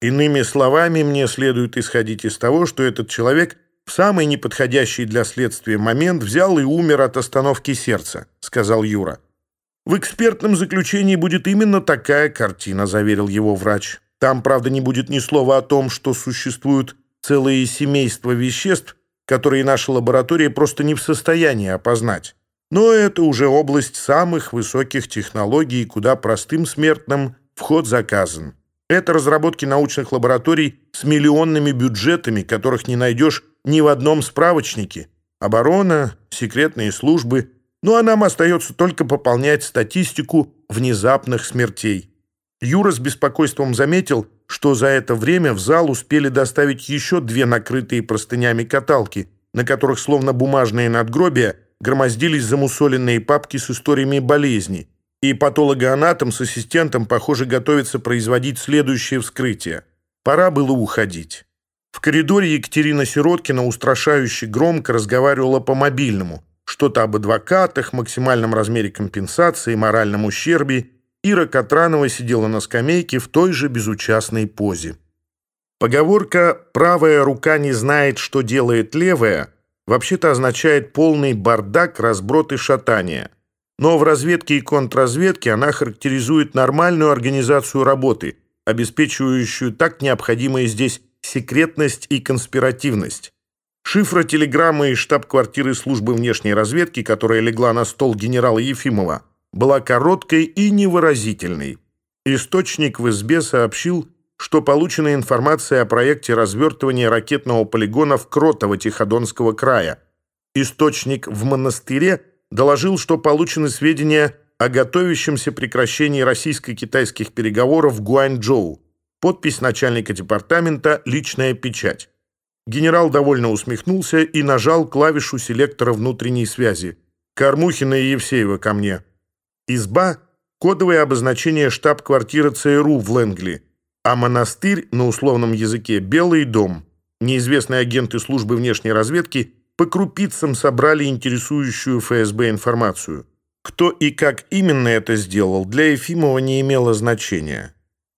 Иными словами, мне следует исходить из того, что этот человек в самый неподходящий для следствия момент взял и умер от остановки сердца, сказал Юра. В экспертном заключении будет именно такая картина, заверил его врач. Там, правда, не будет ни слова о том, что существуют целые семейства веществ, которые наша лаборатория просто не в состоянии опознать. Но это уже область самых высоких технологий, куда простым смертным вход заказан. Это разработки научных лабораторий с миллионными бюджетами, которых не найдешь ни в одном справочнике. Оборона, секретные службы. Ну а нам остается только пополнять статистику внезапных смертей. Юра с беспокойством заметил, что за это время в зал успели доставить еще две накрытые простынями каталки, на которых, словно бумажные надгробия, громоздились замусоленные папки с историями болезней, и патологоанатом с ассистентом, похоже, готовится производить следующее вскрытие. Пора было уходить. В коридоре Екатерина Сироткина устрашающе громко разговаривала по мобильному, что-то об адвокатах, максимальном размере компенсации, моральном ущербе. Ира Катранова сидела на скамейке в той же безучастной позе. Поговорка «правая рука не знает, что делает левая» вообще-то означает полный бардак, разброд и шатание. Но в разведке и контрразведке она характеризует нормальную организацию работы, обеспечивающую так необходимые здесь секретность и конспиративность. Шифра телеграммы из штаб-квартиры службы внешней разведки, которая легла на стол генерала Ефимова, была короткой и невыразительной. Источник в избе сообщил, что получена информация о проекте развертывания ракетного полигона в Кротово Тиходонского края. Источник в монастыре – доложил, что получены сведения о готовящемся прекращении российско-китайских переговоров в Гуанчжоу. Подпись начальника департамента «Личная печать». Генерал довольно усмехнулся и нажал клавишу селектора внутренней связи. «Кормухина и Евсеева ко мне». «Изба» — кодовое обозначение штаб-квартиры ЦРУ в Ленгли. а монастырь на условном языке «Белый дом». Неизвестные агенты службы внешней разведки по крупицам собрали интересующую ФСБ информацию. Кто и как именно это сделал, для Ефимова не имело значения.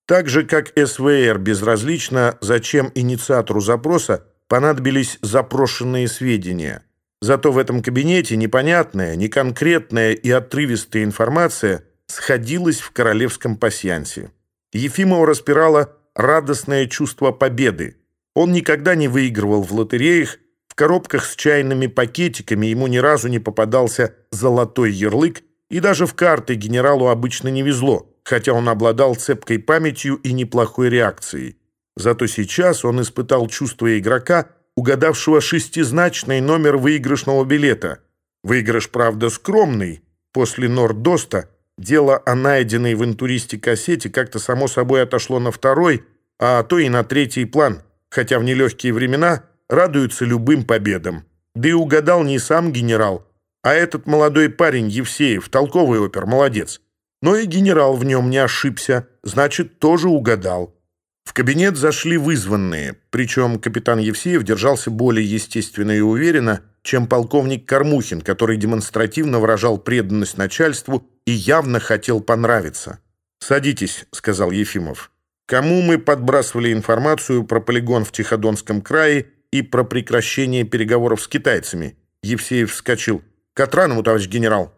Так же, как СВР безразлично, зачем инициатору запроса понадобились запрошенные сведения – Зато в этом кабинете непонятная, неконкретная и отрывистая информация сходилась в королевском пасьянсе. Ефимова распирала радостное чувство победы. Он никогда не выигрывал в лотереях, в коробках с чайными пакетиками ему ни разу не попадался золотой ярлык, и даже в карты генералу обычно не везло, хотя он обладал цепкой памятью и неплохой реакцией. Зато сейчас он испытал чувство игрока, угадавшего шестизначный номер выигрышного билета. Выигрыш, правда, скромный. После Нордоста дело о найденной в интуристе кассете как-то само собой отошло на второй, а то и на третий план, хотя в нелегкие времена – Радуются любым победам. Да и угадал не сам генерал, а этот молодой парень Евсеев, толковый опер, молодец. Но и генерал в нем не ошибся, значит, тоже угадал. В кабинет зашли вызванные, причем капитан Евсеев держался более естественно и уверенно, чем полковник Кормухин, который демонстративно выражал преданность начальству и явно хотел понравиться. «Садитесь», — сказал Ефимов. «Кому мы подбрасывали информацию про полигон в Тиходонском крае и про прекращение переговоров с китайцами. Евсеев вскочил. «Катраному, товарищ генерал!»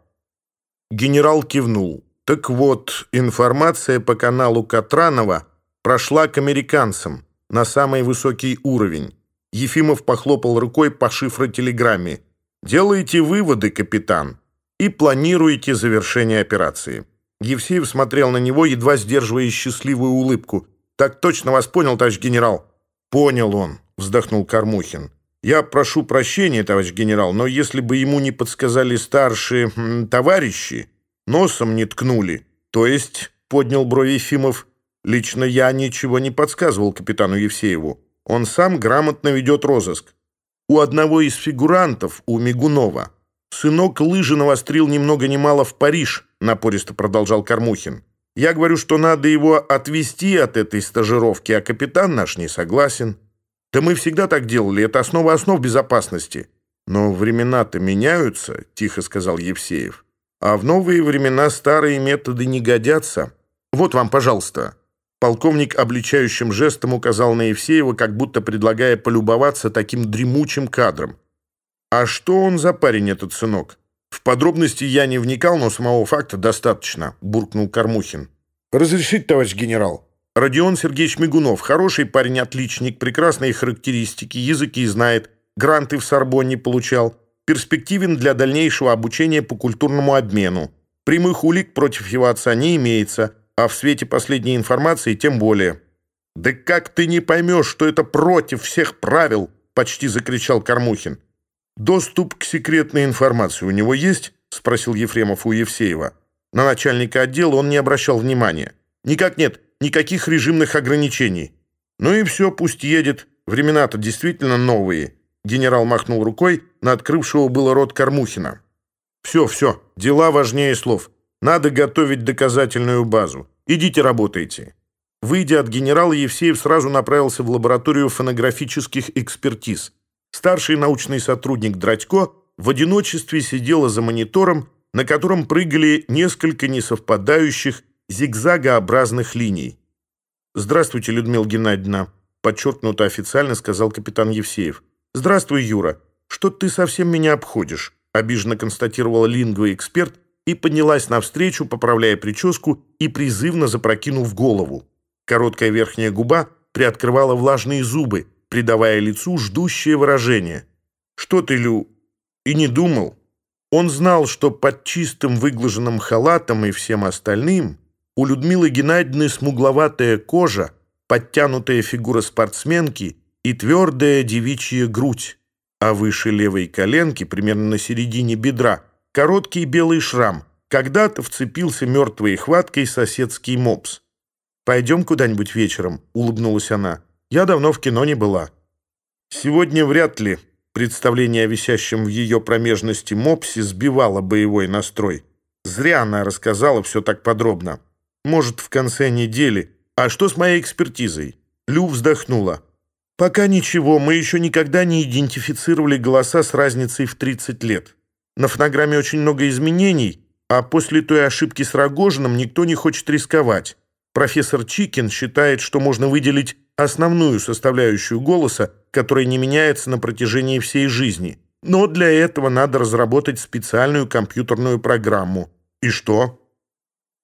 Генерал кивнул. «Так вот, информация по каналу Катранова прошла к американцам на самый высокий уровень». Ефимов похлопал рукой по шифротелеграмме. Делайте выводы, капитан, и планируете завершение операции». Евсеев смотрел на него, едва сдерживая счастливую улыбку. «Так точно вас понял, товарищ генерал?» «Понял он вздохнул Кормухин. «Я прошу прощения, товарищ генерал, но если бы ему не подсказали старшие товарищи, носом не ткнули. То есть, — поднял брови Ефимов, — лично я ничего не подсказывал капитану Евсееву. Он сам грамотно ведет розыск. У одного из фигурантов, у Мигунова, сынок лыжи навострил немного много мало в Париж, — напористо продолжал Кормухин. Я говорю, что надо его отвести от этой стажировки, а капитан наш не согласен». Да мы всегда так делали, это основа основ безопасности. Но времена-то меняются, тихо сказал Евсеев. А в новые времена старые методы не годятся. Вот вам, пожалуйста. Полковник обличающим жестом указал на Евсеева, как будто предлагая полюбоваться таким дремучим кадром. «А что он за парень, этот сынок?» «В подробности я не вникал, но самого факта достаточно», — буркнул Кормухин. «Разрешить, товарищ генерал?» Родион Сергеевич Мигунов, хороший парень, отличник, прекрасные характеристики, языки знает, гранты в Сорбонне получал, перспективен для дальнейшего обучения по культурному обмену. Прямых улик против его отца не имеется, а в свете последней информации тем более. «Да как ты не поймешь, что это против всех правил?» – почти закричал Кормухин. «Доступ к секретной информации у него есть?» – спросил Ефремов у Евсеева. На начальника отдела он не обращал внимания. «Никак нет никаких режимных ограничений. Ну и все, пусть едет. Времена-то действительно новые». Генерал махнул рукой на открывшего было рот Кормухина. «Все, все, дела важнее слов. Надо готовить доказательную базу. Идите работайте». Выйдя от генерала, Евсеев сразу направился в лабораторию фонографических экспертиз. Старший научный сотрудник Дратько в одиночестве сидела за монитором, на котором прыгали несколько несовпадающих зигзагообразных линий. «Здравствуйте, Людмила Геннадьевна», — подчеркнуто официально сказал капитан Евсеев. «Здравствуй, Юра. Что ты совсем меня обходишь?» — обиженно констатировала лингвоэксперт и поднялась навстречу, поправляя прическу и призывно запрокинув голову. Короткая верхняя губа приоткрывала влажные зубы, придавая лицу ждущее выражение. «Что ты, Лю, и не думал?» Он знал, что под чистым выглаженным халатом и всем остальным у Людмилы Геннадьевны смугловатая кожа, подтянутая фигура спортсменки и твердая девичья грудь, а выше левой коленки, примерно на середине бедра, короткий белый шрам. Когда-то вцепился мертвой хваткой соседский мопс. «Пойдем куда-нибудь вечером», — улыбнулась она. «Я давно в кино не была». «Сегодня вряд ли», Представление о висящем в ее промежности мопсе сбивало боевой настрой. Зря она рассказала все так подробно. Может, в конце недели. А что с моей экспертизой? Лю вздохнула. Пока ничего, мы еще никогда не идентифицировали голоса с разницей в 30 лет. На фонограмме очень много изменений, а после той ошибки с Рогожиным никто не хочет рисковать. Профессор Чикин считает, что можно выделить основную составляющую голоса, которая не меняется на протяжении всей жизни. Но для этого надо разработать специальную компьютерную программу. И что?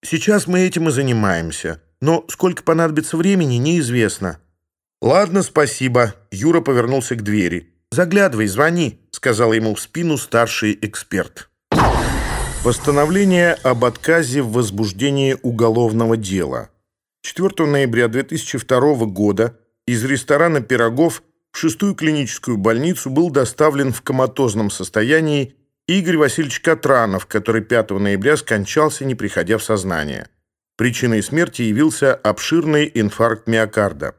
Сейчас мы этим и занимаемся. Но сколько понадобится времени, неизвестно. Ладно, спасибо. Юра повернулся к двери. Заглядывай, звони, сказал ему в спину старший эксперт. Постановление об отказе в возбуждении уголовного дела. 4 ноября 2002 года из ресторана «Пирогов» в шестую клиническую больницу был доставлен в коматозном состоянии Игорь Васильевич Катранов, который 5 ноября скончался, не приходя в сознание. Причиной смерти явился обширный инфаркт миокарда.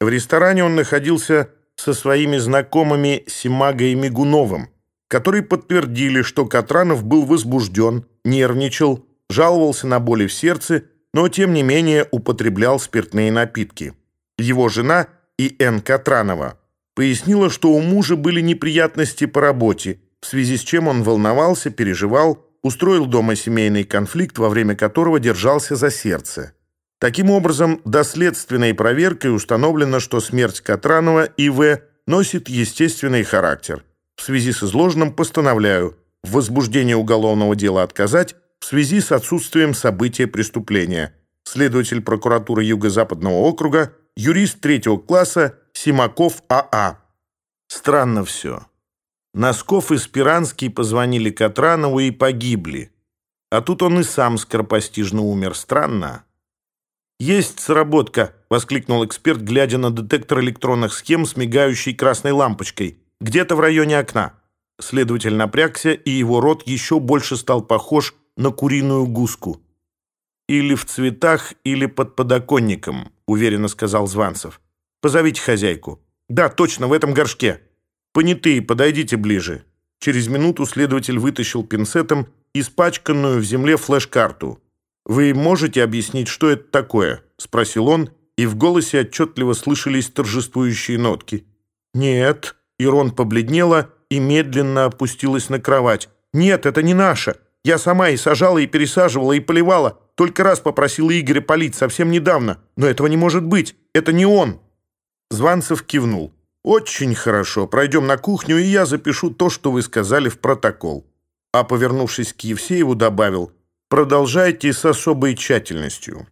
В ресторане он находился со своими знакомыми Симагой Мигуновым, которые подтвердили, что Катранов был возбужден, нервничал, жаловался на боли в сердце, но тем не менее употреблял спиртные напитки. Его жена И.Н. Катранова пояснила, что у мужа были неприятности по работе – в связи с чем он волновался, переживал, устроил дома семейный конфликт, во время которого держался за сердце. Таким образом, доследственной проверкой установлено, что смерть Катранова И.В. носит естественный характер. В связи с изложенным постановляю в возбуждение уголовного дела отказать в связи с отсутствием события преступления. Следователь прокуратуры Юго-Западного округа, юрист третьего класса Симаков А.А. А. Странно все. Носков и Спиранский позвонили Катранову и погибли. А тут он и сам скоропостижно умер. Странно. «Есть сработка!» — воскликнул эксперт, глядя на детектор электронных схем с мигающей красной лампочкой. «Где-то в районе окна». Следователь напрягся, и его рот еще больше стал похож на куриную гуску. «Или в цветах, или под подоконником», — уверенно сказал Званцев. «Позовите хозяйку». «Да, точно, в этом горшке». «Понятые, подойдите ближе». Через минуту следователь вытащил пинцетом испачканную в земле флеш-карту. «Вы можете объяснить, что это такое?» — спросил он, и в голосе отчетливо слышались торжествующие нотки. «Нет». Ирон побледнела и медленно опустилась на кровать. «Нет, это не наше. Я сама и сажала, и пересаживала, и поливала. Только раз попросила Игоря полить, совсем недавно. Но этого не может быть. Это не он». Званцев кивнул. Очень хорошо. Пройдем на кухню, и я запишу то, что вы сказали в протокол». А повернувшись к Евсееву, добавил, «Продолжайте с особой тщательностью.